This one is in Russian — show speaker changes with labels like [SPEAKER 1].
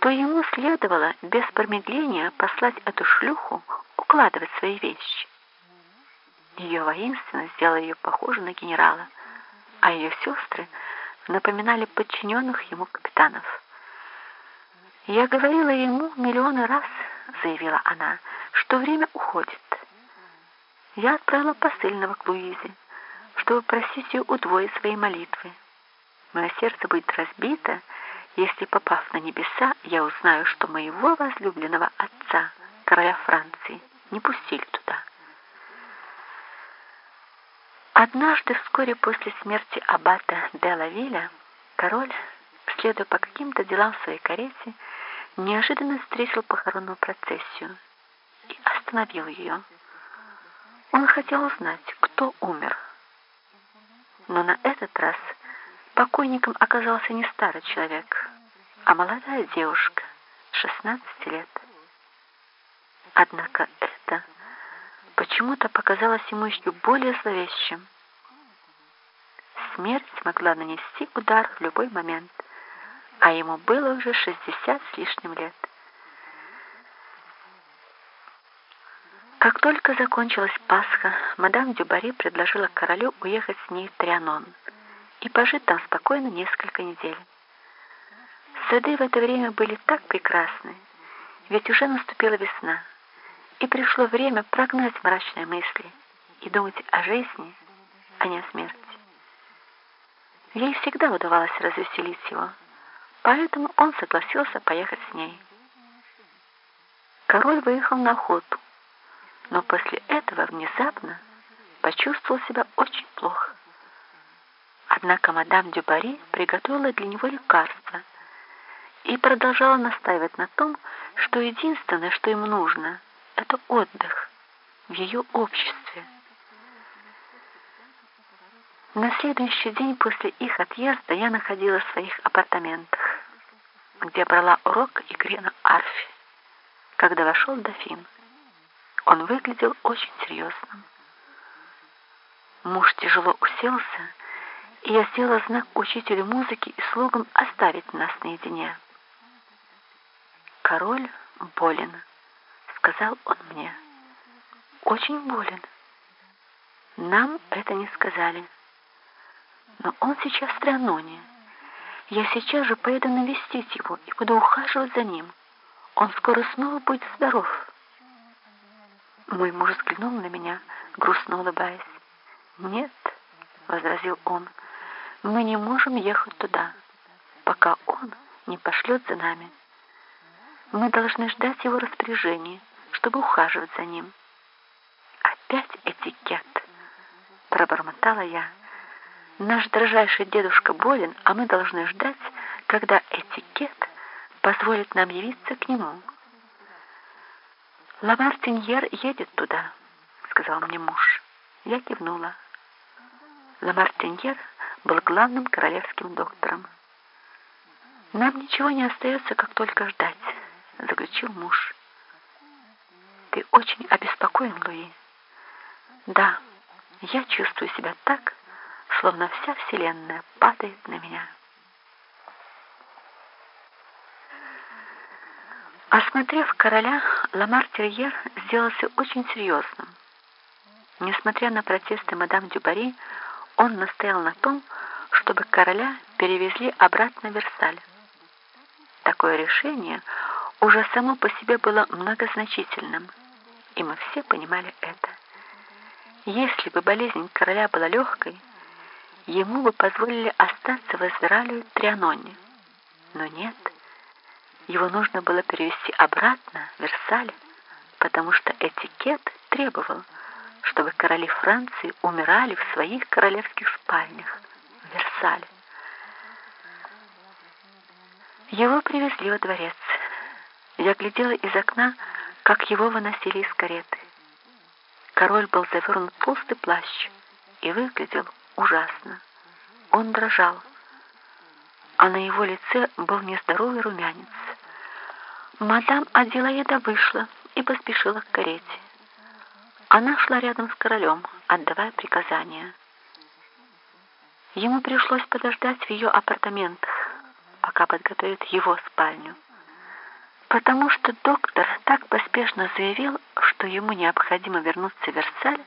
[SPEAKER 1] то ему следовало без промедления послать эту шлюху укладывать свои вещи. Ее воинственность сделала ее похожей на генерала, а ее сестры напоминали подчиненных ему капитанов. «Я говорила ему миллионы раз», — заявила она, — «что время уходит. Я отправила посыльного к Луизе, чтобы просить ее удвоить свои молитвы. Мое сердце будет разбито, если, попав на небеса, я узнаю, что моего возлюбленного отца, короля Франции, не пустили туда». Однажды, вскоре после смерти аббата де Лавиля, король, следуя по каким-то делам в своей карете, неожиданно встретил похоронную процессию и остановил ее. Он хотел узнать, кто умер. Но на этот раз покойником оказался не старый человек, а молодая девушка, 16 лет. Однако это почему-то показалось ему еще более зловещим. Смерть могла нанести удар в любой момент, а ему было уже 60 с лишним лет. Как только закончилась Пасха, мадам Дюбари предложила королю уехать с ней в Трианон и пожить там спокойно несколько недель. Сады в это время были так прекрасны, ведь уже наступила весна и пришло время прогнать мрачные мысли и думать о жизни, а не о смерти. Ей всегда удавалось развеселить его, поэтому он согласился поехать с ней. Король выехал на охоту, но после этого внезапно почувствовал себя очень плохо. Однако мадам Дюбари приготовила для него лекарство и продолжала настаивать на том, что единственное, что ему нужно – это отдых в ее обществе. На следующий день после их отъезда я находилась в своих апартаментах, где брала урок игре на арфе, когда вошел дофин. Он выглядел очень серьезным. Муж тяжело уселся, я сделала знак учителю музыки и слугам оставить нас наедине. Король болен сказал он мне. Очень болен. Нам это не сказали. Но он сейчас в Трианоне. Я сейчас же поеду навестить его и буду ухаживать за ним. Он скоро снова будет здоров. Мой муж взглянул на меня, грустно улыбаясь. «Нет», — возразил он, — «мы не можем ехать туда, пока он не пошлет за нами. Мы должны ждать его распоряжения чтобы ухаживать за ним. «Опять этикет!» — пробормотала я. «Наш дрожайший дедушка болен, а мы должны ждать, когда этикет позволит нам явиться к нему». «Ламартиньер едет туда», — сказал мне муж. Я кивнула. Ламартиньер был главным королевским доктором. «Нам ничего не остается, как только ждать», — заключил муж. Ты очень обеспокоен, Луи. Да, я чувствую себя так, словно вся вселенная падает на меня. Осмотрев короля, Ламар-Терьер сделался очень серьезным. Несмотря на протесты мадам Дюбари, он настоял на том, чтобы короля перевезли обратно в Версаль. Такое решение уже само по себе было многозначительным, и мы все понимали это. Если бы болезнь короля была легкой, ему бы позволили остаться в Израиле Трианоне. Но нет, его нужно было перевести обратно в Версаль, потому что этикет требовал, чтобы короли Франции умирали в своих королевских спальнях в Версале. Его привезли во дворец. Я глядела из окна, как его выносили из кареты. Король был завернут в толстый плащ и выглядел ужасно. Он дрожал, а на его лице был нездоровый румянец. Мадам Аделаеда вышла и поспешила к карете. Она шла рядом с королем, отдавая приказания. Ему пришлось подождать в ее апартаментах, пока подготовят его спальню. потому что доктор так поспешно заявил, что ему необходимо вернуться в Версаль,